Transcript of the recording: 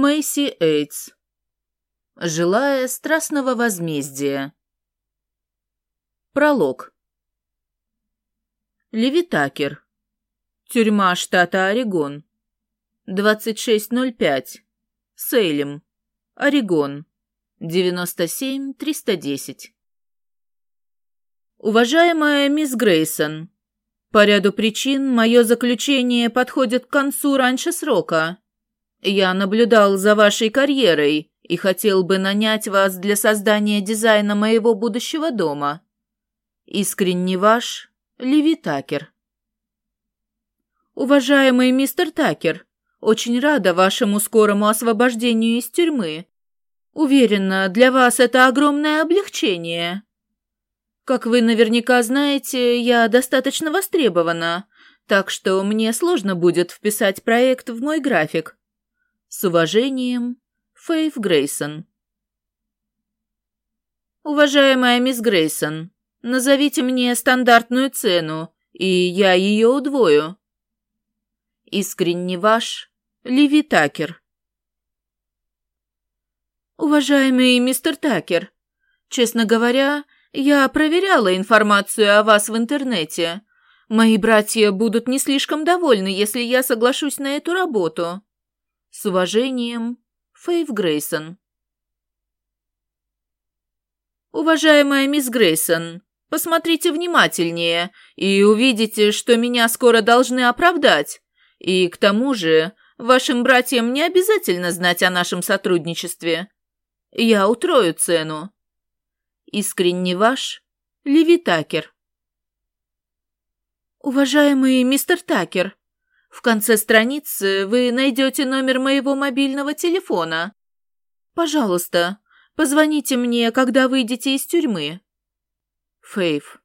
Мэйси Эйтс. Желая страстного возмездия. Пролог. Левитакер. Тюрьма штата Орегон. 2605. Сейлем. Орегон. 97310. Уважаемая мисс Грейсон, по ряду причин мое заключение подходит к концу раньше срока. Я наблюдал за вашей карьерой и хотел бы нанять вас для создания дизайна моего будущего дома. Искренне ваш, Леви Такер. Уважаемый мистер Такер, очень рада вашему скорому освобождению из тюрьмы. Уверена, для вас это огромное облегчение. Как вы наверняка знаете, я достаточно востребована, так что мне сложно будет вписать проект в мой график. С уважением, Фейв Грейсон. Уважаемая мисс Грейсон, назовите мне стандартную цену, и я ее удвою. Искренне ваш, Ливи Такер. Уважаемый мистер Такер, честно говоря, я проверяла информацию о вас в интернете. Мои братья будут не слишком довольны, если я соглашусь на эту работу. С уважением, Фейв Грейсон. Уважаемая мисс Грейсон, посмотрите внимательнее и увидите, что меня скоро должны оправдать. И к тому же, вашим братьям не обязательно знать о нашем сотрудничестве. Я утрою цену. Искренне ваш, Леви Такер. Уважаемый мистер Такер, в конце страницы вы найдете номер моего мобильного телефона. Пожалуйста, позвоните мне, когда выйдете из тюрьмы. Фейв.